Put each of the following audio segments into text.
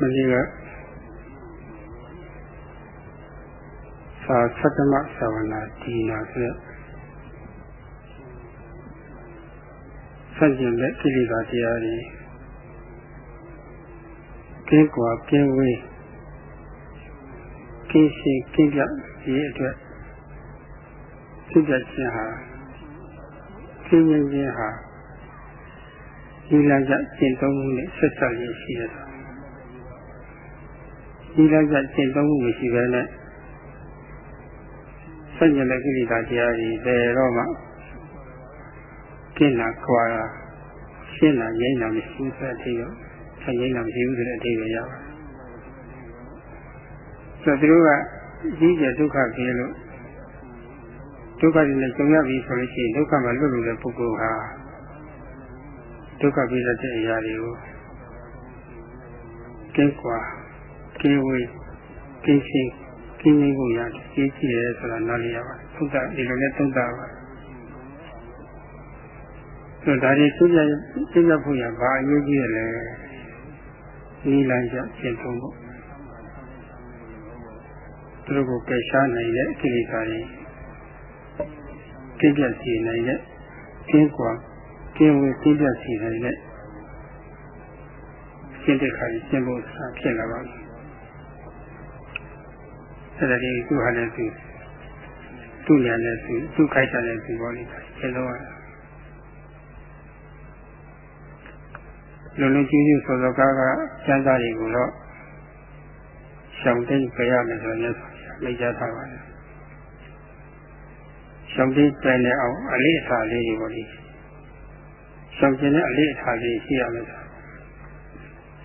မနေ့ကသာသတ္တမသာဝနာဒီနာဆိုဆန့်ကျင်တဲ့ကိလေသာတရားတွေကင်းကွာကင်းဝေးကင်းရှင်းကင်းပြရေးအတွက်သိကြခြင်းဟာကင်းခြင်းခြင်းဟာဒီလကြကျင့်သုံးမှုနဲ့ဆက်ဆက်ရရှိရတာ ဒီလကြကျင့်သုံးမှုမရှိဘဲနဲ့ဆန့်ကျင်တဲ့ကိလေသာတရားတွေဘယ်တော့မှကျင့်တာခွာတာရှင်းတာငြိမ်းတာမရှိဘူးဆိုတဲ့အထိရောဆက်ငြိမ်းတာမရှိဘူးဆိုတဲ့အထိပဲရပါတယ်ဆိုတော့သူတို့ကကြီးကျယ်ဒုက္ခပြေလို့ဒုက္ခတွေနဲ့ကြုံရပြီဆိုလို့ရှိရင်ဒုက္ခမှာလွတ်လို့တဲ့ပုဂ္ဂိုလ်ဟာဒုက္ခပြေတဲ့အရာတွေကိုကင်းကွာ ကင်းဝေးကင်းရှင်းကင်းငြိမ်းမှုရတယ်ကြီးကြည့်ရဲဆိုတာနားလည်ရပါတယ်သုဒ္ဓဒီလိုနဲ့သုဒ္ဓပါဆိုဒါတွေသိကြသိကြဖို့ရဘာအရေးကြီးရလဲဒီလမ်းကျရှင်းသုံးဖို့သူတို့ကိုပယ်ရှားနိုင်တဲ့ကိလေသာတွေကျင့်ကြစီနိုင်တဲ့ကျင့်ကွာကျင့်ဝေကျင့်ကြစီနိုင်တဲ့ရှင်းတဲ့ခါကြီးရှင်းဖို့ဖြစ်လာပါပြီ အဲ့ဒါဒီသူဟာလည်းသူသူ့ညာနဲ့သူသူ့ခိုက်တာနဲ့သူပေါ်နေတာရှင်းတော့လုံလုံကြီးကြီးဆိုတော့ကားကကျမ်းစာတွေကိုတော့ရှောင်တိတ်ပြရမယ်ဆိုရင်မိကြထားပါလေရှောင်တိတ်ပြနေအောင်အလေးအထားလေးတွေပေါ့လေရှောင်ကျင်တဲ့အလေးအထားလေးရှိရမယ်ဆို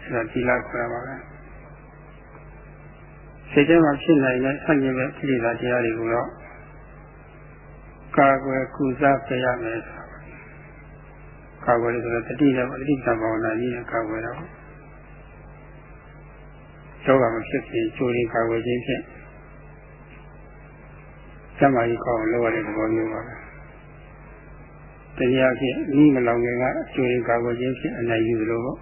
အဲဒါဒီလောက်ခေါ်ပါပဲ စိတ်ထဲမှာဖြစ်နိုင်တဲ့ဆန့်ကျင်တဲ့ကိလေသာတရားတွေကိုတော့ကာကွယ်ကုစားပြရမယ်ဆိုကာကွယ်လို့ဆိုတော့တတိယတတိယဘာဝနာကြီးနဲ့ကာကွယ်တော့ယောဂမဖြစ်ဖြစ်ကျိုးရင်းကာကွယ်ခြင်းဖြင့်ကျမကြီးကောင်းလုပ်ရတဲ့သဘောမျိုးပါပဲတရားဖြင့်ဤမလောင်ငယ်ကကျိုးရင်းကာကွယ်ခြင်းဖြင့်အနိုင်ယူလို့ပေါ့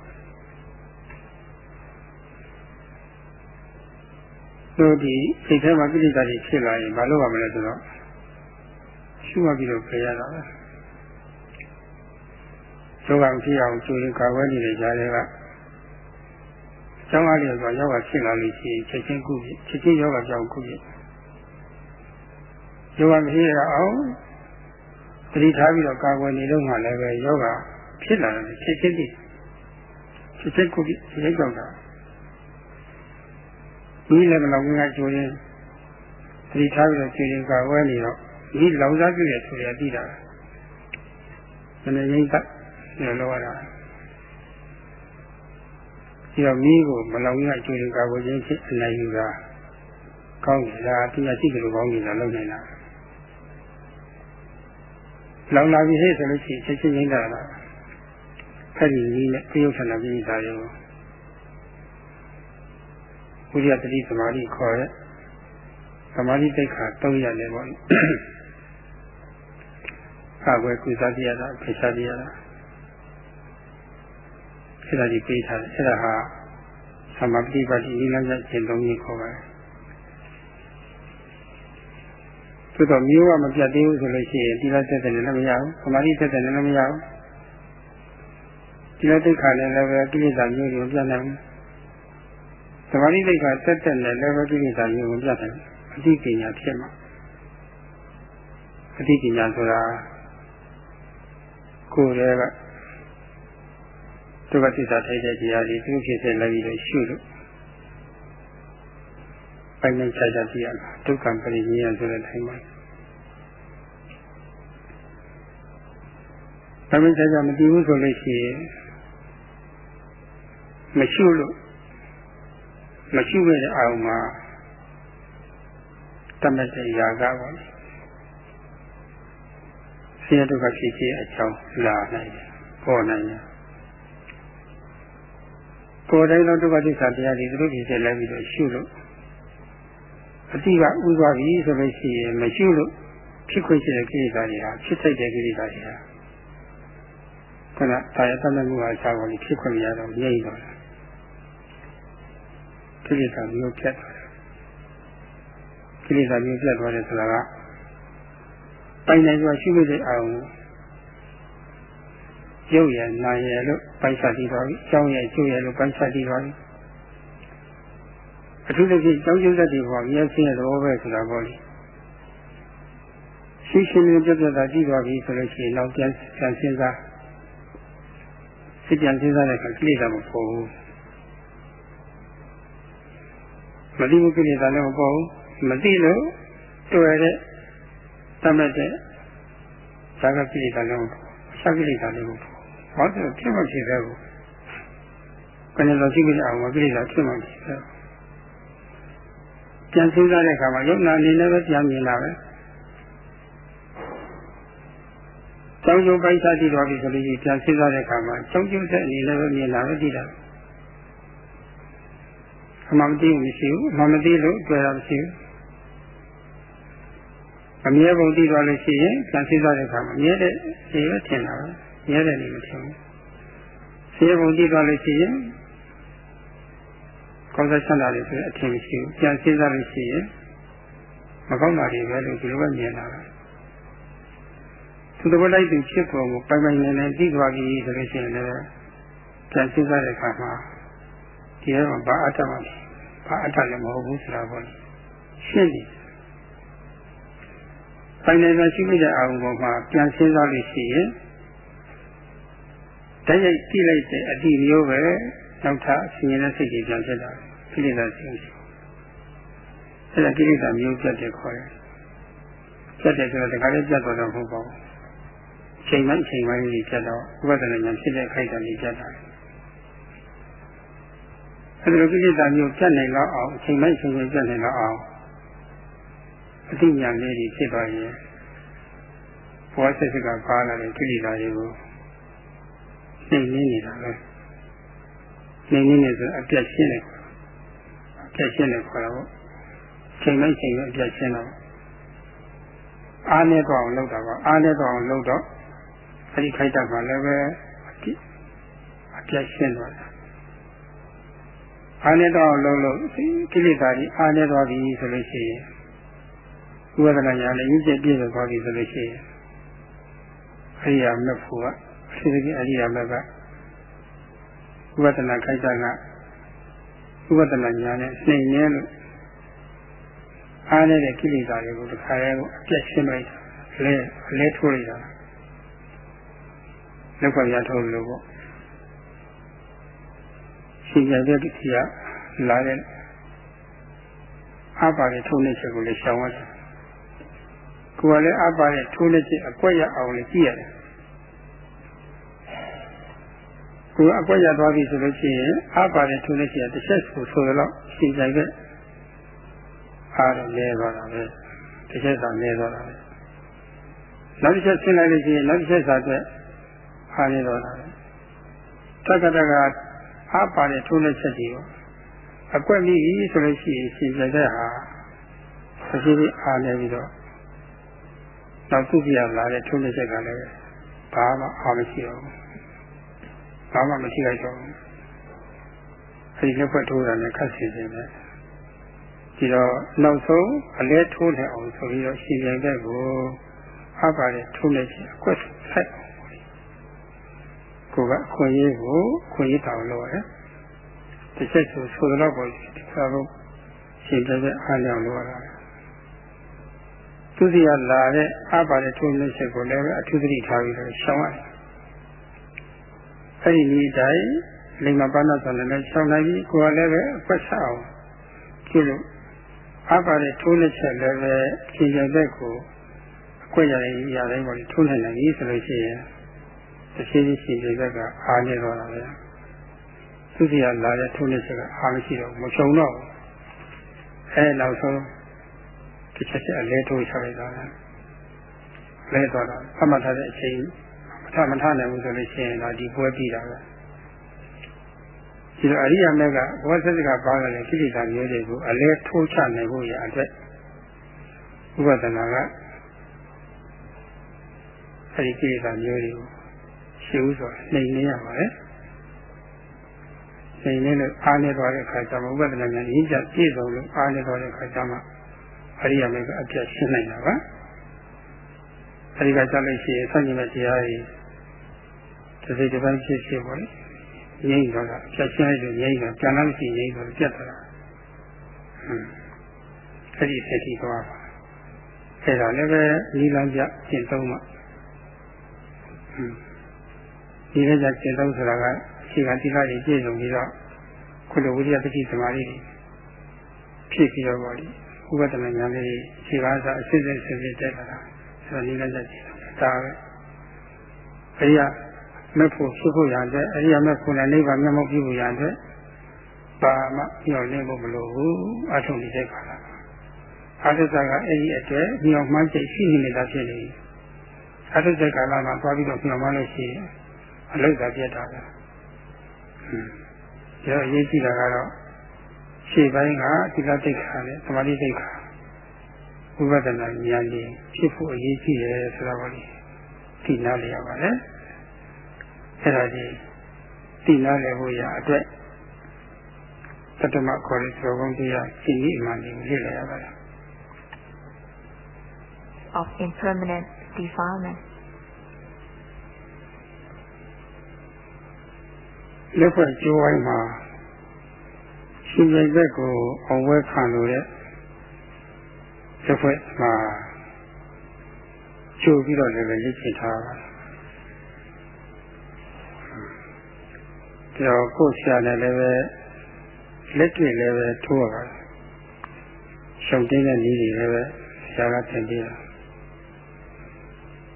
တို့ဒီစိတ်ထဲမှာကိလေသာတွေဖြစ်လာရင်မလုပ်ရမလဲဆိုတော့ရှုမှတ်ပြီးတော့ပြေရတာပဲယောဂဖြစ်အောင်ကျိုးရင်ကာကွယ်နေတဲ့ကြားတွေကကျောင်းအားလျော်စွာယောဂဖြစ်လာလို့ရှိရင်ချက်ချင်းကုပြီချက်ချင်းယောဂကြောင့်ကုပြီယောဂမရှိရအောင်တတိထားပြီးတော့ကာကွယ်နေတော့မှလည်းပဲယောဂဖြစ်လာတယ်ချက်ချင်းတည်းချက်ချင်းကုပြီချက်ချင်းကြောက်တာ ဒီလည်းမလောက်ငါကျိုးရင်တတိထားပြီးတော့ကျိုးရင်ကာကွယ်နေတော့ဒီလောင်စားပြည့်ရဆိုရပြီးတာမနေရင်တတ်ညလောရတာဒီတော့မိကိုမလောင်ရကျွေးကာဝယ်ခြင်းဖြစ်အနိုင်ယူတာကောင်းတယ်ဒါတရားရှိတယ်လို့ကောင်းတယ်လို့လုပ်နေတာလောင်လာပြီဟဲ့ဆိုလို့ရှိရင်ချက်ချင်းရင်းတာလားဖက်ဒီကြီးနဲ့ပြုတ်ဆန္ဒပြီးသားရော ဘုရားတတိသမာဓိခေါ်တဲ့သမာဓိတိတ်ခါ၃ရက်လည်းပေါ့ကာကွယ်ကုသတရားတာခေရှာတရားတာအဲ့ဒါကြီးပေးထားတယ်အဲ့ဒါဟာသမပฏิပတ်တိနိလန်းကျင့်သုံးကြီးခေါ်ပါတယ်သို့တော့မျိုးကမပြတ်သေးဘူးဆိုလို့ရှိရင်ဒီလိုသက်သက်နဲ့လည်းမရဘူးသမာဓိသက်သက်နဲ့လည်းမရဘူးဒီလိုသိက္ခာနဲ့လည်းပဲကိလေသာမျိုးတွေပြတ်နိုင်ဘူး သမာဓိသိက္ခာသက်သက်နဲ့လည်းပဲကိလေသာမျိုးကိုပြတ်နိုင်အသိပညာဖြစ်မှာအသိပညာဆိုတာကိုယ်ရဲ့ကဒုက္ခသစ္စာထိုက်တဲ့တရားတွေသူဖြစ်စေလိုက်ပြီးတော့ရှုလို့ပိုင်ပိုင်ခြားခြားသိရမှာဒုက္ခပရိညေယဆိုတဲ့ထိုင်မှာပိုင်ပိုင်ခြားခြားမသိဘူးဆိုလို့ရှိရင်မရှုလို့ မရှုခဲ့တဲ့အာရုံမှာတတ်မဲ့တဲ့ຢာကပါလေဆင်းရဲဒုက္ခဖြစ်ခြင်းအကြောင်းလာနိုင်တယ်ပေါ်နိုင်တယ်ကိုယ်တိုင်းသောဒုက္ခသစ္စာတရားတွေသူတို့ဖြစ်စေလိုက်ပြီးတော့ရှုလို့အတိကဥသွားပြီဆိုလို့ရှိရင်မရှုလို့ဖြစ်ခွင့်ရှိတဲ့ကိလေသာတွေဟာဖြစ်စိတ်တဲ့ကိလေသာတွေဟာခဏတာယတမမှုဟာရှားပေါ်ပြီးဖြစ်ခွင့်မရတော့ငြိမ့်တော့တယ် ကိလေသာမျိုးပြတ်သွားတယ်ကိလေသာမျိုးပြတ်သွားတယ်ဆိုတာကပိုင်နိုင်စွာရှိမိတဲ့အာရုံရုပ်ရည်နာရည်လို့ပိုင်စားတည်သွားပြီ။ကြောင်းရည်ကျိုးရည်လို့ပိုင်စားတည်သွားပြီ။အထူးသဖြင့်ကြောင်းကျိုးသက်တွေပေါ်မြဲစင်းတဲ့သဘောပဲဆိုတာပေါ့လေ။ရှိရှိလေးပြတ်ပြတ်သာကြည့်သွားပြီဆိုလို့ရှိရင်တော့ပြန်ပြန်စဉ်းစားစိတ်ပြန်စဉ်းစားတဲ့အခါကိလေသာမပေါ်ဘူး။ မသိဘူးကိလေသာလည်းမပေါ်ဘူး။မသိလို့တွေ့တဲ့တတ်မဲ့တဲ့ဇာကကိလေသာလည်းမပေါ်။ရှာကိလေသာလည်းမပေါ်ဘာလို့ဖြစ်မှဖြစ်သေးဘူး။ကနေတော့ရှိကြအောင်မကိလေသာဖြစ်မှဖြစ်သေးဘူး။ပြန်စဉ်းစားတဲ့အခါမှာယုံနာအနေနဲ့ပဲပြန်မြင်လာပဲ။ကျောင်းကျုံပိုက်စားကြည့်တော့ပြီဆိုလို့ရှိရင်ပြန်စဉ်းစားတဲ့အခါမှာကျောင်းကျုံတဲ့အနေနဲ့ပဲမြင်လာပဲကြည့်တာ။ အမှန်မသိဘူးမရှိဘူး။အမှန်မသိလို့တွေ့တာမရှိဘူး။အမြဲပုံသိသွားလို့ရှိရင်ပြန်စဉ်းစားတဲ့အခါမှာမြဲတဲ့ခြေပဲထင်တာပဲ။ရဲတယ်နေမထင်ဘူးဆေးပုံကြည့်သွားလို့ရှိရင်ကောင်းစားချမ်းသာတယ်ဆိုအထင်မရှိဘူးပြန်စဉ်းစားလို့ရှိရင်မကောင်းတာတွေပဲလို့ဒီလိုပဲမြင်လာတာသူတပတ်လိုက်သူဖြစ်ပေါ်ကိုပိုင်ပိုင်နေနေသိသွားပြီဆိုလို့ရှိရင်လည်းပြန်စဉ်းစားတဲ့အခါမှာဒီထဲမှာဘာအတ္တမှ ဘာအတ္တလည်းမဟုတ်ဘူးဆိုတာပေါ့ရှင်းတယ်ပိုင်နေတာရှိမိတဲ့အာရုံပေါ်မှာပြန်စဉ်းစားလို့ရှိရင်တိုက်ရိုက်ကြည့်လိုက်တဲ့အတိမျိုးပဲနောက်ထပ်ဆင်းရဲတဲ့စိတ်ကြီးပြန်ဖြစ်တာကိလေသာစိတ်ရှိအဲ့ဒါကိလေသာမျိုးပြတ်တယ်ခေါ်တယ်ပြတ်တယ်ဆိုတော့ဒီခါလေးပြတ်တော့တော့မဟုတ်ပါဘူးချိန်မှချိန်မှကြီးပြတ်တော့ဥပဒနာဉာဏ်ဖြစ်တဲ့ခိုက်တန်ကြီးပြတ်တာ အဲ့ဒါကိလေသာမျိုးပြတ်နိုင်တော့အောင်ချိန်မှချိန်မှပြတ်နိုင်တော့အောင်အတိညာလေးကြီးဖြစ်သွားရင်ဘောဆက်စကပါလာတဲ့ကိလေသာတွေကိုနှိမ်နေနေတာပဲနှိမ်နေနေဆိုအပြတ်ရှင်းတယ်အပြတ်ရှင်းတယ်ခေါ်တာပေါ့ချိန်လိုက်ချိန်လိုက်အပြတ်ရှင်းတော့အားနဲ့တော့အောင်လုပ်တာပါအားနဲ့တော့အောင်လုပ်တော့အဲဒီခိုက်တာကလည်းပဲအပြတ်ရှင်းသွားတာ အားနဲ့တော့အောင်လုပ်လို့ကိလေသာကြီးအားနဲ့သွားပြီဆိုလို့ရှိရင်ဥပဒနာညာလည်းရင်းကျက်ပြည့်စုံသွားပြီဆိုလို့ရှိရင်အဲဒီအမက်ဖို့ကအစီအစဉ်အရိယာမကဥပဒနာခိုက်တာကဥပဒနာညာနဲ့နှိမ်နေလို့အားနေတဲ့ကိလေသာတွေကိုတစ်ခါရဲကိုအပြတ်ရှင်းလိုက်လဲအလဲထိုးလိုက်တာလောက်ကရထိုးလို့ပေါ့ ရှင်ကြတဲ့တိကလာတဲ့အပါရထိုးနေချက်ကိုလည်းရှောင်ရတယ်ကိုယ်ကလည်းအပါရထိုးနေချက်အကွက်ရအောင်လည်းကြည့်ရတယ်ကိုအကွက်ရသွားပြီဆိုလို့ရှိရင်အားပါတယ်ထိုးလို့ရှိရင်တစ်ချက်ဆိုဆိုတော့ရှင်းကြိုက်တဲ့အားတော့လဲသွားတာပဲတစ်ချက်သာလဲသွားတာပဲနောက်တစ်ချက်ဆင်းလိုက်လို့ရှိရင်နောက်တစ်ချက်သာအတွက်အားလဲသွားတာပဲတက္ကတက အားပါတယ်ထိုးလို့ချက်ကြီးရောအကွက်မိပြီဆိုလို့ရှိရင်ရှင်းကြိုက်တဲ့ဟာအရှိကြီးအားလဲပြီးတော့နောက်သူပြရလာတဲ့ထိုးလို့ချက်ကလည်းဘာမှအားမရှိတော့ဘူးဘာမှမရှိလိုက်တော့ဘူးအဲဒီလက်ဖွဲ့ထိုးတာနဲ့ခတ်စီနေတယ်ဒီတော့နောက်ဆုံးအလဲထိုးနေအောင်ဆိုပြီးတော့ရှင်ပြန်တဲ့ကိုအပါတဲ့ထိုးလိုက်ချင်အကွက်ဆက် ကိုကအခွင့်အရေးကိုခွင့်ရတောင်းလို့ရတယ်တစ်ချက်ဆိုဆိုတော့ပေါ်ဒီစာဘုရှင်ပြန်တဲ့အားလျော်လို့ရတယ်သူစီကလာတဲ့အပါတဲ့ထိုးလိုက်ချက်ကိုလည်းအထူးသတိထားပြီးတော့ရှောင်းရတယ်အဲ့ဒီနည်းတိုင်းလိမ္မာပါဏဆိုလည်းရှောင်းနိုင်ပြီကိုယ်ကလည်းပဲအကွက်ဆက်အောင်ကြည့်လို့အပါတဲ့ထိုးလက်ချက်လည်းပဲခြေရတဲ့ကိုအကွက်ရရင်ရတိုင်းပေါ်ထိုးနိုင်နိုင်ပြီဆိုလို့ရှိရင် တစ်ချိန်ချင်းရှင်တဲ့ဘက်ကအားနေတော့တာပဲသူစီကလာတဲ့ထိုးလက်ချက်ကအားမရှိတော့မချုံတော့ဘူးအဲနောက်ဆုံးတစ်ချက်ချက်အလဲထိုးချလိုက်တာလဲသွားတာအမှတ်ထားတဲ့အချိန်ထမထနိုင်ဘူးဆိုလို့ရှိရင်တော့ဒီပွဲပြီးတာပဲဒီလိုအရိယာမက်ကဘောသစ္စကပါလာတဲ့ကိလေသာမျိုးတွေကိုအလဲထိုးချနိုင်ဖို့ရအတွက်ဥပဒနာကအဲဒီကိလေသာမျိုးတွေကို ရှင်းဥစွာနှိမ်နေရပါတယ်စိတ်နဲ့လို့အားနေသွားတဲ့ခါကျမှဥပဒနာဉာဏ်ရင်းချပြည့်စုံလို့အားနေသွားတဲ့ခါကျမှအရိယာမေကအပြတ်ရှင်းနိုင်တာပါအဲဒီကကြားလို့ရှိရင်ဆန့်ကျင်တဲ့တရားတွေတစ်စိတ်တစ်ပိုင်းဖြစ်ဖြစ်ပေါ့လေငြိမ့်တော့တာအပြတ်ရှင်းလိုက်လို့ငြိမ့်တော့ပြန်လာလို့ရှိရင်ငြိမ့်တော့ပြတ်သွားတာဟွန်းအဲဒီဆက်ကြည့်သွားပါအဲဒါလည်းပဲနီလန်းပြကျင့်သုံးမှဟွန်း ဒီလည်းကြကျင့်သုံးဆိုတာကရှိကတိကကြီးပြည့်စုံပြီးတော့ခုလိုဝိရိယပတိသမားလေးဖြစ်ပြီးတော့ပေါ့လေဥပဒနာဉာဏ်လေးရှိကားစားအစစ်စစ်စစ်စစ်တက်လာတာဆိုတော့ဒီလည်းကြည့်ဒါပဲအရိယာမက်ဖို့ဖြစ်ဖို့ရတဲ့အရိယာမက်ဖို့နဲ့နိဗ္ဗာန်မျက်မှောက်ပြုဖို့ရတဲ့ဘာမှညှော်လင့်ဖို့မလိုဘူးအထုံးနေတဲ့ခါလာအာသစ္စကအဲ့ဒီအတွက်ညှော်မှန်းချက်ရှိနေတာဖြစ်နေပြီအာသစ္စကာလမှာသွားပြီးတော့ညှော်မှန်းလို့ရှိရင် အလုသာပြတ်တာပဲဟွန်းဒါအရေးကြီးတာကတော့ရှေ့ပိုင်းကသီလတိတ်ခါနဲ့သမာဓိတိတ်ခါဝိပဿနာဉာဏ်ကြီးဖြစ်ဖို့အရေးကြီးတယ်ဆိုတော့လေသိနာလျက်ပါလေအဲ့ဒါကြီးသိနာလျက်ဖို့ရအတွက်သတ္တမခေါ်တဲ့သောကုန်းတရားရှင်းဤအမှန်ကြီးလေ့လာရပါတယ် of impermanent defilement လက်ဖွဲ့ကျိုးဝိုင်းမှာရှင်ပြိုင်ဘက်ကိုအောင်ဝဲခံလို့တဲ့လက်ဖွဲ့မှာကျိုးပြီးတော့လည်းလေ့ကျင့်ထားပါကြောကိုဆရာနဲ့လည်းပဲလက်တွေ့လည်းပဲထိုးရပါတယ်ရှုံတင်းတဲ့နည်းတွေလည်းပဲဆရာကသင်ပေးတာ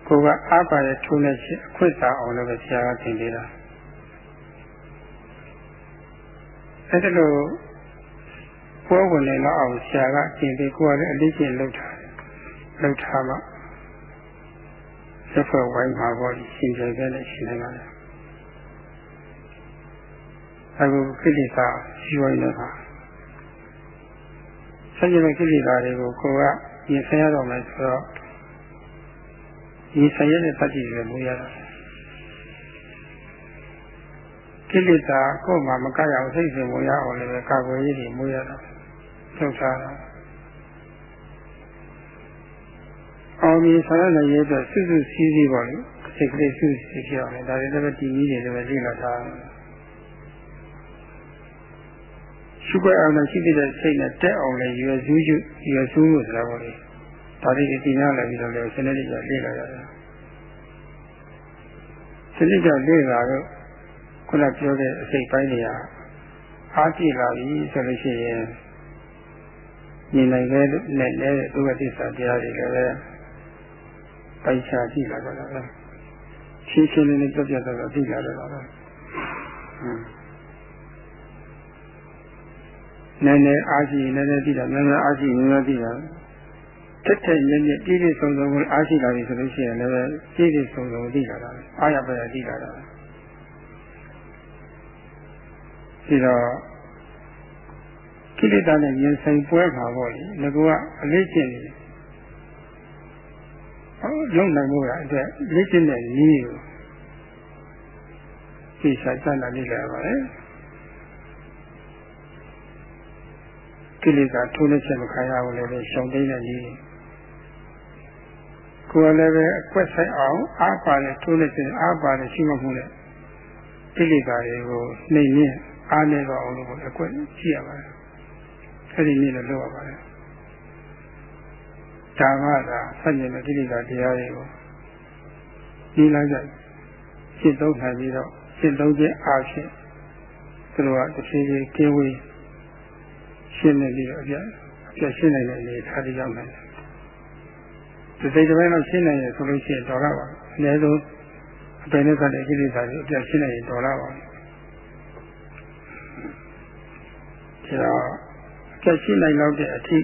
ကိုကအားပါတဲ့ထိုးနေချင်းအခွင့်သာအောင်လည်းပဲဆရာကသင်ပေးတာ အဲ့ဒါလို့ပွဲဝင်နေတော့အောင်ဆရာကသင်ပေးကိုကလည်းအလေးကျင့်လုပ်ထားတယ်လုပ်ထားမှသက်ဖွဲ့ဝိုင်းမှာပေါ့ရှင်ပြိုင်ပဲနဲ့ရှင်နိုင်ပါတယ်အခုကိလေသာရှိဝိုင်းနေတာဆက်ကြတဲ့ကိလေသာတွေကိုကိုကရင်ဆိုင်ရတော့မယ်ဆိုတော့ရင်ဆိုင်ရတဲ့တတိတွေမူရတာ ကိလေသာကိုယ်မှမကရအောင်စိတ်စဉ်မူရအောင်လည်းကာကွယ်ရေးတွေမူရတာထုတ်ထားတာအောင်မြင်ဆောင်ရတဲ့ရေးအတွက်စွစွစည်းစည်းပါလေစိတ်ကလေးစွစွစည်းဖြစ်အောင်လေဒါတွေလည်းပဲတည်ကြီးတွေလည်းပဲသိလာတာရှုခွက်အောင်နဲ့ရှိတဲ့စိတ်နဲ့တက်အောင်လည်းရွယ်စူးရွရွယ်စူးလို့ဆိုတာပေါ့လေဒါတွေဒီနားလည်းပြီးတော့လည်းစနစ်တကျလေ့လာရတယ်စနစ်ကျလေ့လာတော့ ခုနပြောတဲ့အစိတ်ပိုင်းတွေကအားကြည့်လာပြီဆိုလို့ရှိရင်မြင်နိုင်တဲ့နဲ့လည်းဒုက္ခသစ္စာတရားတွေလည်းပဲပိုက်ချကြည့်လာကြတာပဲရှင်းရှင်းလင်းလင်းပြပြတော့ကြည့်လာတော့တာပဲဟွန်းနည်းနည်းအားရှိနည်းနည်းသိတာနည်းနည်းအားရှိနည်းနည်းသိတာတက်တက်ညက်ညက်ပြည့်ပြည့်စုံစုံကိုအားရှိလာပြီဆိုလို့ရှိရင်လည်းပြည့်ပြည့်စုံစုံသိလာတာအားရပါရသိလာတာ ဒီတော့ကိလေသာနဲ့ရင်ဆိုင်ပွဲမှာပေါ့လေငါကအလေးကျင့်နေတယ်ဟောလုံနိုင်လို့ရအတွက်လေးကျင့်တဲ့နည်းကိုသိစာစမ်းတာလေးလာပါလေကိလေသာထိုးနှက်ချက်မခံရဘူးလည်းပဲရှောင်တိန်တဲ့နည်းကိုယ်လည်းပဲအကွက်ဆိုင်အောင်အားပါတဲ့ထိုးနှက်ချက်အားပါတဲ့ရှိမှမှုနဲ့ကိလေသာတွေကိုနှိမ်ရင်း အားနေတော့အောင်လို့အကွက်ကြည့်ရပါတယ်အဲ့ဒီနည်းနဲ့လုပ်ရပါတယ်ဒါမှသာဆက်ကျင်တဲ့ကိလေသာတရားတွေကိုဒီလိုက်ကြရှင်းသုံးနိုင်ပြီးတော့ရှင်းသုံးခြင်းအားဖြင့်သူတို့ကတစ်ဖြည်းဖြည်းကင်းဝေးရှင်းနေပြီးတော့အပြတ်အပြတ်ရှင်းနိုင်တဲ့အနေထားတွေရောက်နိုင်တယ်။ဒီစိတ်တစ်ပိုင်းတော့ရှင်းနိုင်ရဆိုလို့ရှိရင်တော်ရပါအနည်းဆုံးအပင်နဲ့ဆက်တဲ့ကိလေသာတွေအပြတ်ရှင်းနိုင်ရင်တော်ရပါ ဒါတော့အပြတ်ရှင်းနိုင်တော့တဲ့အထိ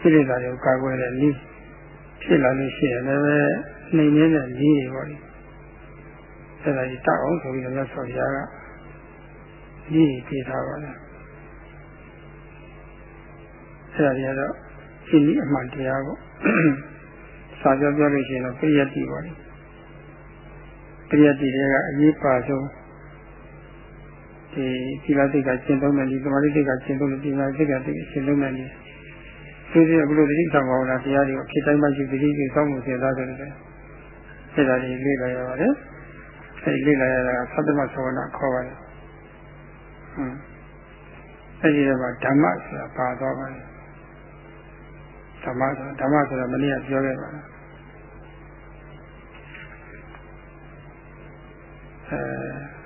ကိလေသာတွေကိုကာကွယ်တဲ့နည်းဖြစ်လာလို့ရှိရင်လည်းနှိမ်နေတဲ့နည်းတွေပေါ့လေ။အဲဒါကြီးတောက်အောင်ဆိုပြီးတော့မြတ်စွာဘုရားကကြီးပြေးထားပါလားအဲ့ဒါတွေကတော့ရှင်းပြီးအမှန်တရားပေါ့စာပြောပြောလို့ရှိရင်တော့ပရိယတ်တိပါလေပရိယတ်တိတွေကအရေးပါဆုံး ဒီသီလစိတ်ကရှင်းသုံးမယ်ဒီသမာဓိစိတ်ကရှင်းသုံးတယ်ပညာစိတ်ကရှင်းသုံးမယ်ဒီသူစီကဘုလိုတတိဆောင်ပါလားတရားတွေကိုဖြစ်တိုင်းမှရှိတတိကိုစောင့်မှုစဉ်းစားကြတယ်အဲ့ဒါလေးလေ့လာရပါတယ်အဲ့လေ့လာရတာသတ္တမသဝနာခေါ်ပါတယ်ဟွန်းအဲ့ဒီတော့ဓမ္မဆိုတာပါသွားပါတယ်ဓမ္မဆိုတာဓမ္မဆိုတာမနေ့ကပြောခဲ့ပါလားအဲ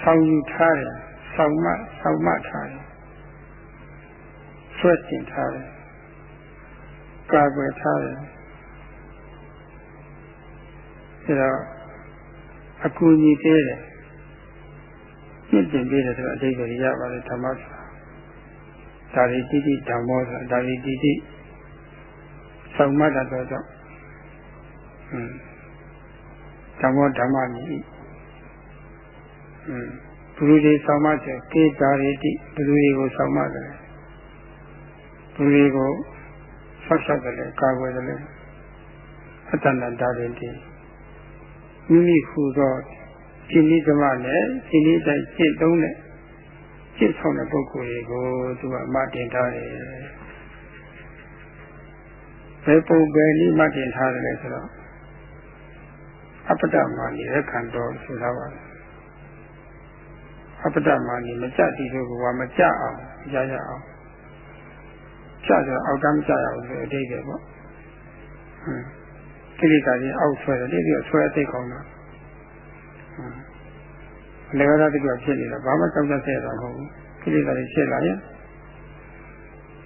ဆောင်ယူထားတယ်ဆောင်မဆောင်မထားတယ်ဆွဲတင်ထားတယ်ကာကွယ်ထားတယ်ဒါတော့အကူအညီပေးတယ်ပြင့်တင်ပေးတယ်ဆိုတော့အတိတ်ကိုရပါတယ်ဓမ္မဆိုတာဒါရီတိတိဓမ္မောဆိုတာဒါရီတိတိဆောင်မတတ်တော့ကြောင့်ဟွန်းဓမ္မောဓမ္မမြည်ဟွန်း ဘုရားတွေဆောင်မချက်ကေတာရီတိဘုရားတွေကိုဆောင်မတယ်ဘုရားတွေကိုဆောက်ရှောက်တယ်ကာကွယ်တယ်အတ္တန္တဒါရီတိမိမိဟူသောရှင်ဤဓမ္မနဲ့ရှင်ဤတိုင်းရှင်းသုံးတဲ့ရှင်းဆောင်တဲ့ပုဂ္ဂိုလ်တွေကိုသူကမတင်ထားတယ်ဘယ်ပုံပဲနည်းမတင်ထားတယ်လဲဆိုတော့အပ္ပဒမာနိရခန္တော်ဆိုတာပါ အပ္ပဒမာနိမကြတိတို့ကမကြအောင်ရရအောင်ကြဆိုအောက်တမ်းမကြရအောင်ဆိုအတိတ်ပဲပေါ့ဟွန်းကိလေသာကြီးအောက်ဆွဲတယ်ဒီပြီးဆွဲအသိကောင်းတာလေကသာတိကဖြစ်နေတာဘာမှကြောက်တတ်တဲ့တာမဟုတ်ဘူးကိလေသာတွေဖြစ်လာရင်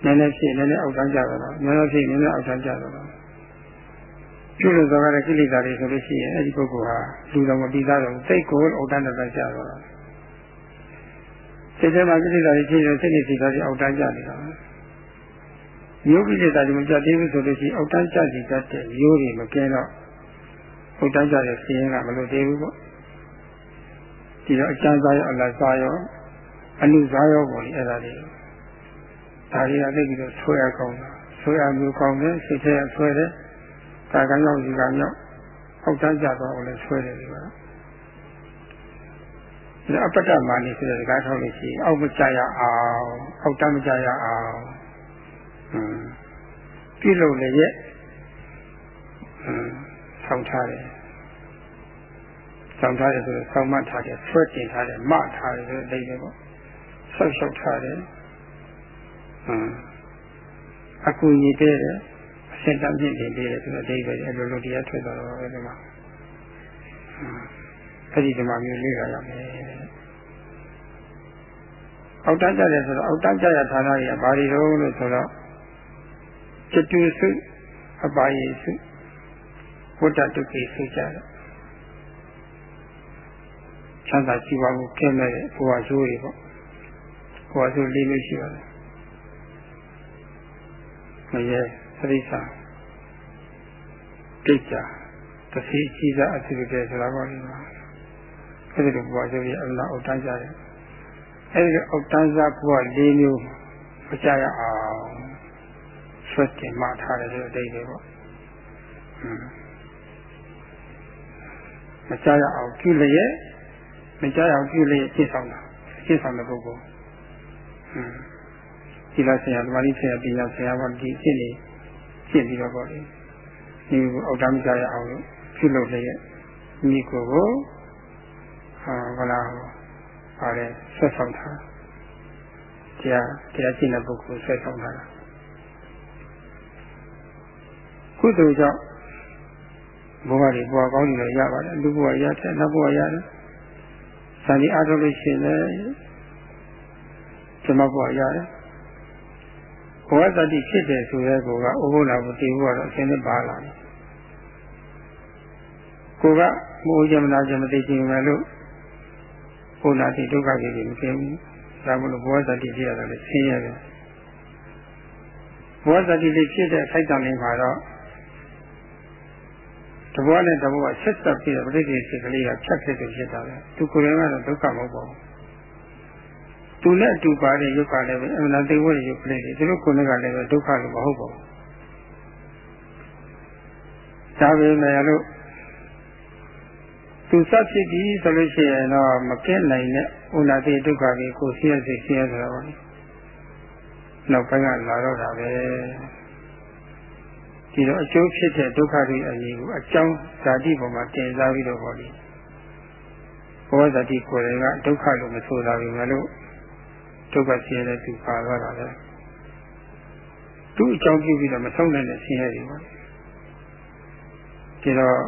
နည်းနည်းဖြစ်နည်းနည်းအောက်တန်းကြတော့နည်းနည်းဖြစ်နည်းနည်းအောက်တန်းကြတော့ပြုလို့သောကတဲ့ကိလေသာတွေဆိုလို့ရှိရင်အဲ့ဒီပုဂ္ဂိုလ်ဟာလူတော်မပြီးသားတော့စိတ်ကိုအောက်တန်းတက်ကြတော့ စိတ်ထဲမှာကိလေသာတွေဖြစ်ရင်စိတ်နဲ့စိတ်သားတွေအောက်တန်းကြနေတာမျိုးကိလေသာတွေမကြသေးဘူးဆိုလို့ရှိရင်အောက်တန်းကြစီတတ်တဲ့မျိုးတွေမကင်းတော့အောက်တန်းကြတဲ့စီရင်ကမလို့သေးဘူးပေါ့ဒီတော့အကျမ်းစာရောအလတ်စာရောအနုစာရောပေါ့လေအဲ့ဒါတွေဒါတွေကသိပြီးတော့ဆွဲရကောင်းတာဆွဲရမျိုးကောင်းတယ်စိတ်ထဲဆွဲတယ်ကာကံရောက်ဒီကံရောက်အောက်တန်းကြတော့လည်းဆွဲတယ်ဒီကတော့ ဒီအပ္ပတ္တမာနိဆိုတဲ့ကားထောက်လို့ရှိရင်အောက်မကြရအောင်အောက်တန်းမကြရအောင်ဟွန်းပြုလုပ်လည်းရဲ့ဟွန်းဆောင်းထားတယ်ဆောင်းထားတယ်ဆိုတော့ဆောင်းမထားတယ်ဆွဲတင်ထားတယ်မထားတယ်ဆိုတဲ့အဓိပ္ပာယ်ပေါ့ဆောက်ရှောက်ထားတယ်ဟွန်းအကူညီတဲ့တယ်အစင်တမ်းပြည့်တင်တယ်ဆိုတဲ့အဓိပ္ပာယ်အဲ့လိုလိုတရားထွက်သွားတော့ပဲဒီမှာ အဲ့ဒီဒီမှာမျိုးလေးရရမယ်အောက်တန်းကြတယ်ဆိုတော့အောက်တန်းကြရဌာနကြီးကဘာတွေတော့လို့ဆိုတော့ကျတုစုအပါယေစုဝတ္တတုကိစုကြတယ်ချမ်းသာရှိပါမှုကင်းမဲ့တဲ့ဘဝဆိုးတွေပေါ့ဘဝဆိုးလေးမျိုးရှိပါတယ်မရေသတိစာကိစ္စတသိရှိစားအစီအကဲဆိုတာပေါ့ဒီမှာ အဲ့ဒီဘဝဆိုးကြီးအလားအောက်တန်းကြတယ်အဲ့ဒီအောက်တန်းစားဘဝလေးမျိုးမကြရအောင်ဆွတ်တင်မှထားတယ်လို့အတိတ်ပဲပေါ့မကြရအောင်ပြုလျက်မကြရအောင်ပြုလျက်ရှင်းဆောင်တာရှင်းဆောင်တဲ့ပုဂ္ဂိုလ်ဒီလားဆရာဓမ္မတိဆရာပညာဆရာဘာဒီရှင်းနေရှင်းပြီးတော့ပေါ့လေဒီအောက်တမ်းကြရအောင်လို့ပြုလုပ်လျက်မိကိုယ်ကို ဟာဘလားပါလေဆက်ဆောင်တာတရားတရားရှင်းတဲ့ပုဂ္ဂိုလ်ဆက်ဆောင်တာကုသိုလ်ကြောင့်ဘဝတွေဘဝကောင်းတွေရပါတယ်လူဘဝရတယ်နောက်ဘဝရတယ်ဇာတိအားထုတ်လို့ရှိရင်လည်းဇမဘဝရတယ်ဘဝတတိဖြစ်တယ်ဆိုရဲကိုကဩဘုလာဘုတိဘုကတော့အရှင်နဲ့ပါလာတယ်ကိုကမိုးကြမနာကြမသိချင်မယ်လို့ ဘုနာတိဒုက္ခကြီးတွေမသိဘူးဒါမို့လို့ဘဝတတိဖြစ်ရတယ်ဆင်းရဲတယ်ဘဝတတိလေးဖြစ်တဲ့ခိုက်တံလေးမှာတော့တဘောနဲ့တဘောကဆက်ဆက်ပြီးတော့ပဋိသေစိတ်ကလေးကဖြတ်ဖြစ်ဖြစ်ဖြစ်တာလေသူကိုယ်တိုင်ကတော့ဒုက္ခမဟုတ်ပါဘူးသူနဲ့အတူပါတဲ့ယုတ်ကလည်းပဲအမှန်သိဝဲယုတ်ကလေးတွေသူတို့ကိုယ်နဲ့ကလည်းပဲဒုက္ခလို့မဟုတ်ပါဘူးဒါပေမဲ့လို့ သူသူစဖြစ်ပြီဆိုလို့ရှိရင်တော့မကင်းနိုင်တဲ့ဥနာတိဒုက္ခကြီးကိုဆင်းရဲစိတ်ဆင်းရဲဆိုတော့ပေါ့နောက်ပိုင်းကလာတော့တာပဲဒီတော့အကျိုးဖြစ်တဲ့ဒုက္ခတွေအရေးကိုအကြောင်းဇာတိပေါ်မှာတင်စားပြီးတော့ပေါ့လေဘောဇာတိကိုယ်တိုင်ကဒုက္ခလို့မဆိုတာဘူးမလို့ဒုက္ခဆင်းရဲတဲ့သူပါသွားတာပဲသူ့အကြောင်းပြုပြီးတော့မဆုံးနိုင်တဲ့ဆင်းရဲတွေပေါ့ဒီတော့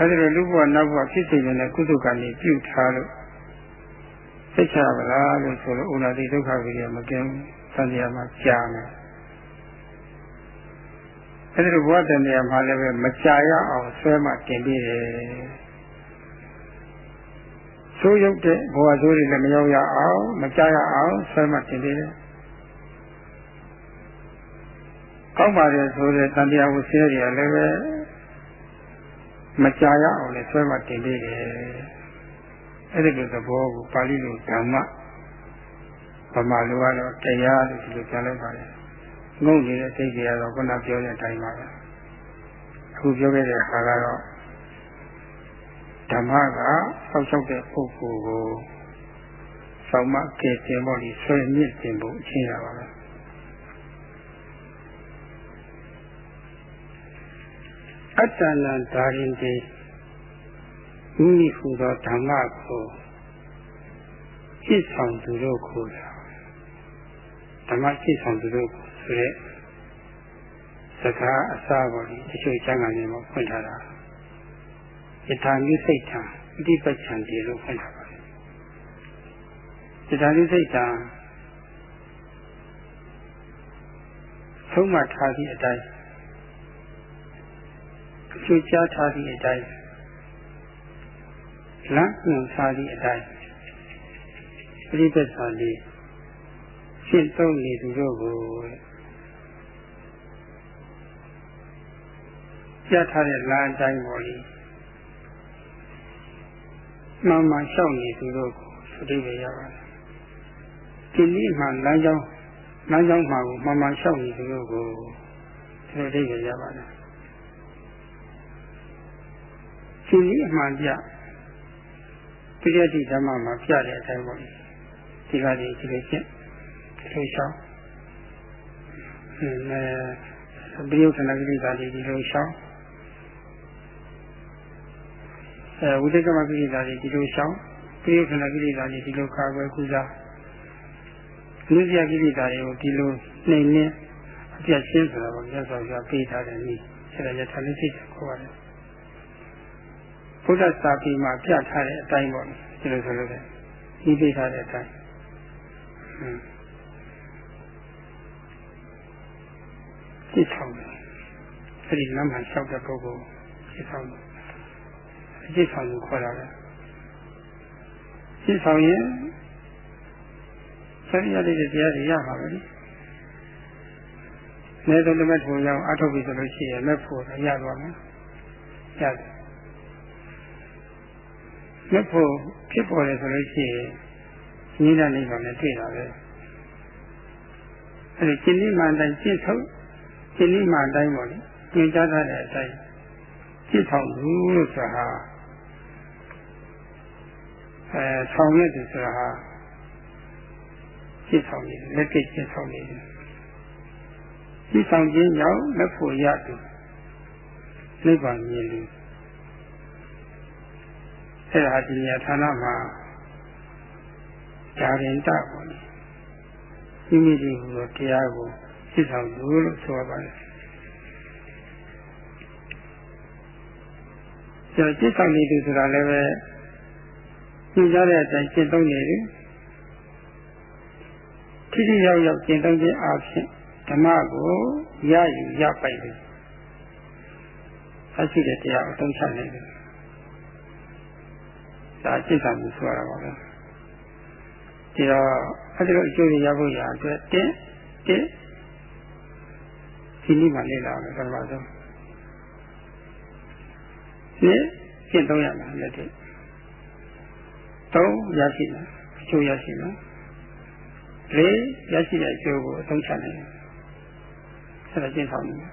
အဲဒီလိုလူဘဝနောက်ဘဝဖြစ်စေတဲ့ကုသကံတွေပြုထားလို့သိချပါလားလို့ဆိုလို့ဥနာတိဒုက္ခကြီးရမကင်းသံဃာမှာကြာမယ်အဲဒီလိုဘဝတန်တရားမှာလည်းပဲမကြာရအောင်ဆွဲမှတင်ပြီးတယ်ဆိုးရုပ်တဲ့ဘဝဆိုးတွေလည်းမရောက်ရအောင်မကြာရအောင်ဆွဲမှတင်ပြီးတယ်ကောင်းပါတယ်ဆိုတဲ့တန်တရားဝဆဲတွေကလည်းပဲ မကြာရအောင်လည်းဆွဲမှတင်ပြီးတယ်အဲ့ဒီလိုသဘောကိုပါဠိလိုဓမ္မဗမာလိုကတော့တရားလို့ဒီလိုပြောလိုက်ပါတယ်ငုံနေတဲ့စိတ်တွေကတော့ခုနပြောတဲ့အတိုင်းပါပဲအခုပြောခဲ့တဲ့အခါကတော့ဓမ္မကဆောက်ရှောက်တဲ့ပုဂ္ဂိုလ်ကိုဆောင်းမကဲတင်ဖို့ဒီဆွေမြင့်တင်ဖို့အချင်းရပါပဲ အတ္တနံဒါရင်တေမိမိဟူသောဓမ္မကိုပြည့်ဆောင်သူတို့ကိုဓမ္မပြည့်ဆောင်သူတို့ဆိုတဲ့စကားအစားပေါ်ဒီတချို့ကျမ်းဂန်တွေမှာဖွင့်ထားတာယထာနိစိတ်ထံအတိပ္ပချံဒီလို့ဖွင့်ထားပါတယ်ယထာနိစိတ်ထံသုံးမှထားသည့်အတိုင်းအ ကျိုးကြားထားသည့်အတိုင်းလမ်းညွှန်ထားသည့်အတိုင်းပြိပ္ပစာလေးရှင်းသုံးနေသူတို့ကိုပြထားတဲ့လမ်းအတိုင်းပေါ်လေးမှန်မှန်ရှောက်နေသူတို့ကိုအတိပဲရပါတယ်ဒီနည်းမှလမ်းကြောင်းလမ်းကြောင်းမှာကိုမှန်မှန်ရှောက်နေသူတို့ကိုဒီအတိပဲရပါတယ် ဒီနည်းအမှန်ပြတိရတိဓမ္မမှာပြတဲ့အတိုင်းပေါ့ဒီကနေ့ဒီလိုချင်းဒီလိုရှောင်းအဲဘိယုခဏကိလေသာတွေဒီလိုရှောင်းအဲဝိသေကမကိလေသာတွေဒီလိုရှောင်းဘိယုခဏကိလေသာတွေဒီလိုခါကွယ်ကုစားနုစရကိလေသာတွေကိုဒီလိုနှိမ်နှင်းအပြတ်ရှင်းဆိုတာပေါ့မြတ်စွာဘုရားပေးထားတဲ့နည်းအဲဒါရထာလိစိတ်ခေါ်ရတယ် ဘုရားစာပေမှာပြထားတဲ့အတိုင်းပေါ့ဒီလိုဆိုလို့ဒီပေးထားတဲ့အတိုင်းစိတ်ဆောင်တယ်အဲ့ဒီလမ်းမှာလျှောက်တဲ့ပုဂ္ဂိုလ်စိတ်ဆောင်တယ်စိတ်ဆောင်ကိုခေါ်တာပဲစိတ်ဆောင်ရင်ဆရိယလေးတဲ့တရားတွေရပါပဲလေနေတော့လက်ဖို့ရအောင်အထုတ်ပြီဆိုလို့ရှိရင်လက်ဖို့ရသွားမယ်ရတယ် လက်ဖို့ဖြစ်ပေါ်တယ်ဆိုလို့ရှိရင်နိဒာနိဗ္ဗာန်နဲ့တွေ့တာပဲအဲဒီကျင့်ဒီမှန်တိုင်းကျင့်ထုတ်ကျင့်ဒီမှန်တိုင်းပေါ့လေသင်ကြားထားတဲ့အတိုင်းကျင့်ဆောင်ဘူးလို့ဆိုတာဟာအဲဆောင်ရွက်တယ်ဆိုတာဟာကျင့်ဆောင်နေတယ်လက်တွေ့ကျင့်ဆောင်နေတယ်ကျင့်ဆောင်ခြင်းကြောင့်လက်ဖို့ရသူနိဗ္ဗာန်မြင်လူ အဲဒါဒီနေရာဌာနမှာဓာရင်တပေါ့လေမိမိဒီဟူသောတရားကိုသိဆောင်လို့လို့ဆိုရပါတယ်ကျတော့စိတ်ဆောင်နေသူဆိုတာလည်းပဲသင်ကြားတဲ့အတိုင်းရှင်းသုံးနေတယ်ထိထိရောက်ရောက်ရှင်းသုံးခြင်းအပြင်ဓမ္မကိုရယူရပိုက်တယ်အရှိတဲ့တရားအသုံးချနေတယ် ဒါစိတ်ဆောင်မှုဆိုရတာပါပဲဒီတော့အဲဒီလိုအကျိုးရဖို့ရအတွက်တင်းတင်းဒီနည်းမှလေ့လာမယ်ပထမဆုံးဒီကျင့်သုံးရမယ်လက်တွေ့သုံးရရှိမယ်အကျိုးရရှိမယ်လေးရရှိတဲ့အကျိုးကိုအသုံးချနိုင်တယ်အဲဒါကျင့်ဆောင်နေတယ်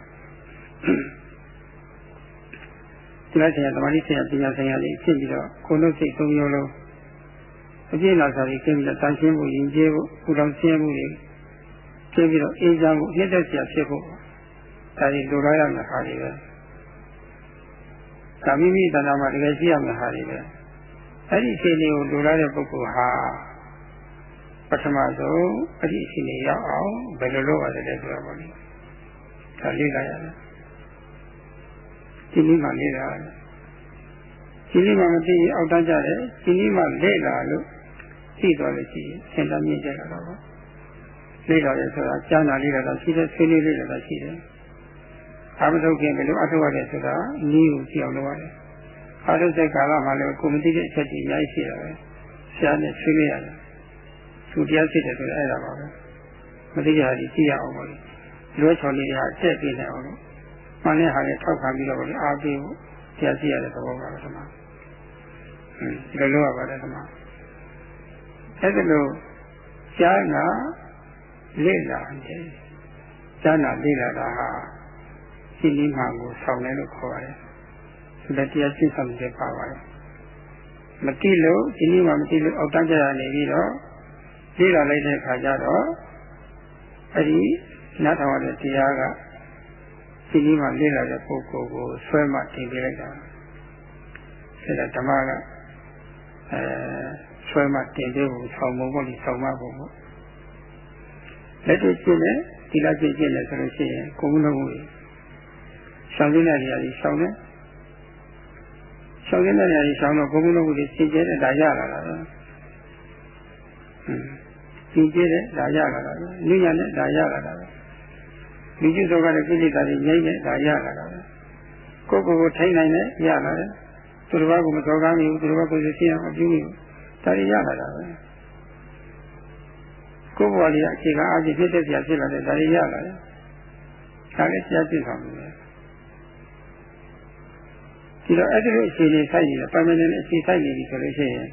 ဒီဒီလိုက်ဆိုင်ရာသမာဓိဆိုင်ရာပညာဆိုင်ရာတွေဖြစ်ပြီးတော့ကိုယ်လုံးစိတ်သုံးမျိုးလုံးအပြည့်လာစားပြီးကျင်းပြီးတော့တန်ရှင်းဖို့ယဉ်ကျေးဖို့ပူလောင်ရှင်းမှုတွေကျင်းပြီးတော့အေးချမ်းမှုနှစ်သက်စရာဖြစ်ဖို့ဒါတွေလိုလားရမယ့်ဟာတွေပဲဒါမိမိတဏ္ဍာမှာတကယ်ရှိရမယ့်ဟာတွေပဲအဲ့ဒီအခြေအနေကိုလိုလားတဲ့ပုဂ္ဂိုလ်ဟာပထမဆုံးအဲ့ဒီအခြေအနေရောက်အောင်ဘယ်လိုလုပ်ရလဲဆိုတော့ဗောလေဒါလေ့လာရတယ် ဒီနည်းမှလေ့လာရတယ်ဒီနည်းမှမသိရင်အောက်တန်းကြတယ်ဒီနည်းမှလေ့လာလို့သိသွားလို့ရှိရင်သင်တတ်မြင့်ကြတာတော့လေ့လာရဆိုတာကြားနာလေ့လာတာရှိတယ်ဆွေးနွေးလေ့လာတာရှိတယ်အာမထုတ်ခင်ဘယ်လိုအထောက်ရတယ်ဆိုတာနည်းကိုကြည့်အောင်လုပ်ရတယ်အာရုံစိတ်ကာလမှာလည်းကိုမသိတဲ့အချက်ကြီးအများကြီးရှိတာပဲဆရာနဲ့ဆွေးနွေးရတယ်သူတရားဖြစ်တယ်ဆိုရင်အဲ့ဒါပါပဲမသိကြတာကြည့်ရအောင်ပါလေလွဲချော်လေးတွေဟာအချက်ပြနေအောင်လို့ မှန်တဲ့ဟာတွေထောက်ခံပြီးတော့အားပေးဖို့တရားစီရတဲ့သဘောပါပဲဒီမှာဟင်းဒီလိုလုပ်ရပါတယ်ဒီမှာအဲ့ဒါလို့ကြားနာလေ့လာတယ်ကြားနာလေ့လာတာဟာစိတ်လေးမှကိုဆောင်တယ်လို့ခေါ်ပါတယ်ဆိုတဲ့တရားရှင်းဆောင်တဲ့ပါပါတယ်မတိလို့ဒီနေ့မှမတိလို့အောက်တန်းကြရနေပြီးတော့လေ့လာလိုက်တဲ့အခါကျတော့အဲ့ဒီနားထောင်ရတဲ့တရားက ဒီနည်းမှာလေ့လာတဲ့ပုဂ္ဂိုလ်ကိုဆွဲမှတင်ပြလိုက်တာအဲဒါဓမ္မကအဲဆွဲမှတင်ပြဖို့ဆောင်းမဖို့ဒီဆောင်းမဖို့ပေါ့လက်တွေ့ကျင့်တယ်ဒီလားကျင့်ကျင့်တယ်ဆိုလို့ရှိရင်ကိုယ်လုံးကိုရှောင်းနေတဲ့နေရာကြီးရှောင်းတယ်ရှောင်းနေတဲ့နေရာကြီးရှောင်းတော့ကိုယ်လုံးကိုရှင်းကျဲတဲ့ဒါရလာတာပဲရှင်းကျဲတဲ့ဒါရလာတာပဲဉာဏ်နဲ့ဒါရလာတာပဲ ဒီကျုပ်ကလည်းကိလေသာတွေငြိမ့်တဲ့ဒါရလာတာပဲကိုယ်ကိုယ်ကိုထိုင်နိုင်တဲ့ရလာတယ်သူတစ်ပါးကိုမတော်ကားမိဘူးသူတစ်ပါးကိုရှင်းအောင်အပြုမိဘူးဒါတွေရလာတာပဲကိုယ်ဘဝလေးအခြေခံအဖြစ်ဖြစ်တဲ့ပြဖြစ်လာတဲ့ဒါတွေရလာတယ်ဒါလည်းကြားပြဆောင်တယ်ဒီတော့အဲ့ဒီလိုအခြေအနေဆိုင်နေတယ်ပါမန်နဲ့အခြေဆိုင်နေပြီဆိုလို့ရှိရင်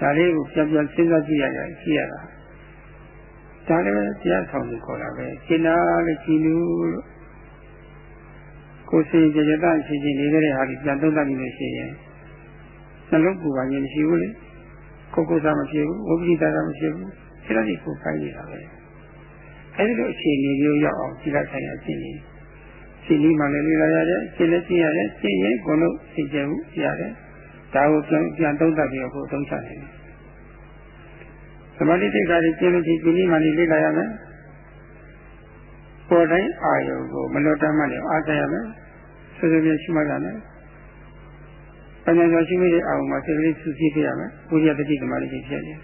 ဒါလေးကိုပြန်ပြန်စဉ်းစားကြည့်ရတာကြည့်ရတာ ဒါလည်းတရားဆောင်ကိုခေါ်တာပဲရှင်းနာလည်းရှင်းလို့ကိုယ်စီကြကြတရှိချင်းနေတဲ့ဟာကြီးပြန်သုံးသပ်ပြီးလို့ရှိရင်နှလုံးပူပါရင်မရှိဘူးလေကိုယ်ကိုယ်စားမဖြစ်ဘူးဝိပရိသတာမဖြစ်ဘူးအဲ့ဒါကြီးကိုဖိုင်းနေတာပဲအဲ့ဒီလိုအခြေအနေမျိုးရောက်အောင်ကြည့်လိုက်ဆိုင်ရရှင်းနေရှင်းပြီးမှလည်းလေ့လာရတယ်ရှင်းလည်းရှင်းရတယ်ရှင်းရင်ကိုယ်တို့သိကြဘူးရတယ်ဒါကိုပြန်ပြန်သုံးသပ်ပြီးတော့ကိုယ်သုံးချနိုင်တယ် သမာဓိတိတ်္ခါတွေကျင်းလို့ဒီဒီနေ့မှလေ့လာရမယ်ပေါ်တိုင်းအာယုကိုမလွတ်တမ်းမှလည်းအားကြရမယ်ဆိုဆိုပြရှိမှရမယ်ပညာကျော်ရှိမိတဲ့အာယုမှာစိတ်ကလေးစုစည်းပြရမယ်ဘုရားတတိသမာဓိဖြစ်ဖြစ်နေ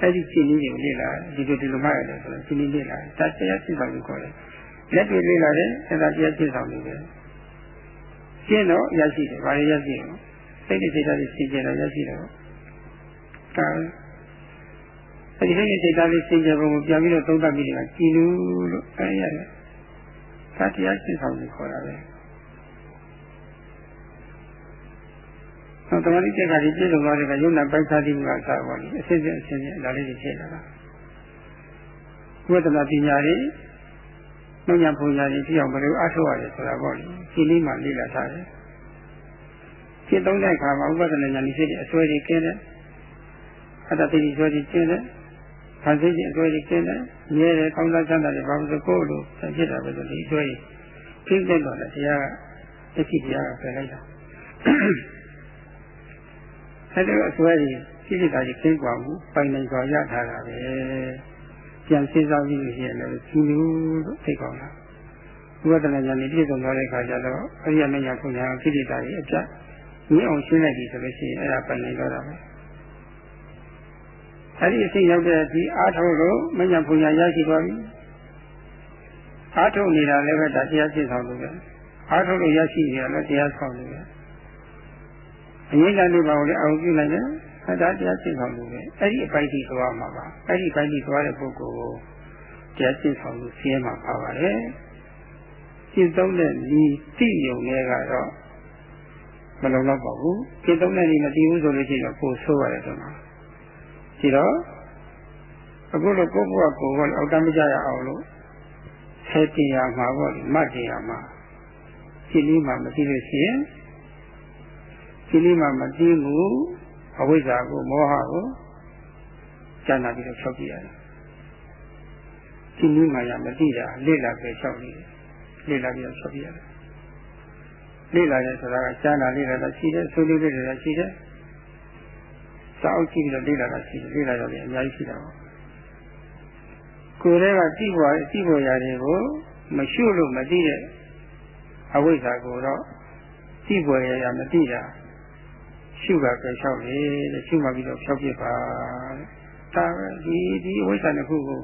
အဲ့ဒီရှင်းနည်းကိုလေ့လာဒီလိုဒီလိုမှရတယ်ဆိုတော့ရှင်းနည်းလေ့လာဒါတရားရှင်းဆောင်ကိုခေါ်တယ်လက်တွေလေ့လာတယ်အဲ့ဒါတရားရှင်းဆောင်နေတယ်ရှင်းတော့ရရှိတယ်ဘာတွေရရှိတယ်စိတ်တွေစိတ်ဓာတ်တွေရှင်းကြတော့ရရှိတယ် ဒါအဲဒီစိတ်စိတ်သားလေးစင်ကြပုံကိုပြန်ပြီးတော့သုံးသပ်ပြီးတော့ကြည်လူလို့အဲရတယ်။ဒါတရားရှင်းဆောင်ကိုခေါ်တာပဲ။နောက်တမန်တိကကြီးပြည့်စုံသွားတဲ့ကယုံနာပိုက်စားတိကစားပါလိမ့်အစစ်စစ်အစစ်စစ်ဒါလေးတွေဖြစ်လာတာ။ဝိသနာပညာတွေမညာပူညာတွေပြအောင်ဘယ်လိုအထောက်ရတယ်ဆိုတာပေါ့လေ။ဒီလေးမှလေ့လာထားတယ်။ဖြစ်သုံးတဲ့အခါမှာဥပဒနာညာနေဖြစ်တဲ့အစွဲတွေကင်းတဲ့ အတ္တတိဆိုကြည့်ခြင်းနဲ့ခံစိတ်ခြင်းအစွဲကြီးခြင်းနဲ့မြဲတယ်ကောင်းတာချမ်းသာတယ်ဘာလို့ဆိုကိုယ်လိုဖြစ်တာပဲဆိုဒီအစွဲကြီးဖြစ်တဲ့တော့တရားကတစ်ခုတရားကပယ်လိုက်တာဆက်တော့အစွဲကြီးဖြစ်ဖြစ်တာကြီးခင်းကွာမှုပိုင်နိုင်စွာရထားတာပဲပြန်စဉ်းစားကြည့်လို့ရှိရင်လည်းဒီလိုလို့သိကောင်းတာဥပဒနာဉာဏ်ပြည့်စုံသွားတဲ့အခါကျတော့အရိယာမညာပုံညာဖြစ်ဖြစ်တာကြီးအပြတ်မြင့်အောင်ရှင်းလိုက်ပြီဆိုလို့ရှိရင်အဲ့ဒါပိုင်နိုင်တော့တာပဲ အဲ့ဒီအချိန်ရောက်တဲ့ဒီအားထုတ်လို့မညာပူညာရရှိသွားပြီအားထုတ်နေတာလည်းပဲဒါတရားရှင်းဆောင်လို့ပဲအားထုတ်လို့ရရှိနေတာလည်းတရားဆောင်လို့ပဲအငြိမ့်တလေးပါကိုလည်းအောင်ပြုနိုင်တယ်အဲဒါတရားရှင်းဆောင်လို့ပဲအဲ့ဒီအပိုက်ကြီးသွားမှာပါအဲ့ဒီအပိုက်ကြီးသွားတဲ့ပုဂ္ဂိုလ်ကိုတရားရှင်းဆောင်လို့ဆင်းမှာပါပါတယ်ရှင်းသုံးတဲ့ဒီတိယုံတွေကတော့မလုံလောက်ပါဘူးရှင်းသုံးတဲ့ဒီမတည်ဘူးဆိုလို့ရှိရင်ပိုဆိုးရတယ်တော့ ဒီတော့အခုလိုကိုယ့်ဘဝကိုယ်ကအောက်တမ်းမကြရအောင်လို့ဆယ်တင်ရမှာပေါ့လေမတ်တင်ရမှာစိတ်လေးမှမသိလို့ရှိရင်စိတ်လေးမှမသိမှုအဝိဇ္ဇာကိုမောဟကိုကျန်တာပြီးတော့ဖြောက်ပြရတယ်စိတ်လေးမှရမသိတာလေ့လာပဲဖြောက်နေတယ်လေ့လာပြီးတော့ဖြောက်ပြရတယ်လေ့လာတယ်ဆိုတာကကျန်တာလေ့လာတာရှိတယ်ဆိုလိုလေ့လာတာရှိတယ် စာအုပ်ကြည့်ပြီးတော့လေ့လာတာရှိတယ်လေ့လာတော့လည်းအများကြီးရှိတာပါကိုယ်တည်းကသိပေါ်သိပေါ်ရတယ်ကိုမရှုလို့မသိတဲ့အဝိဇ္ဇာကိုတော့သိပေါ်ရရမသိတာရှုတာပဲလျှောက်လေတဲ့ရှုမှပြီးတော့ဖြောက်ပြပါတဲ့ဒါပဲဒီဒီအဝိဇ္ဇာတစ်ခုကို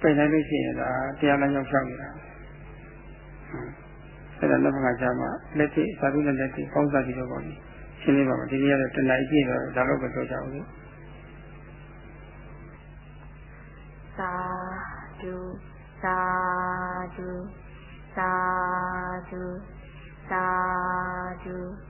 ပြင်နိုင်လို့ရှိရင်ဒါတရားလမ်းကြောင်းဖြောက်နေတာအဲ့ဒါနောက်မှာကြာမှလက်ထိသာဓုနဲ့လက်ထိပေါင်းစားပြီးတော့ပေါ့လေ ရှင်းလေးပါမယ်ဒီနေ့ကတော့တဏှာကြီးတော့ဒါတော့ပဲပြောကြအောင်လို့ sadhu, sadhu, sadhu, sadhu.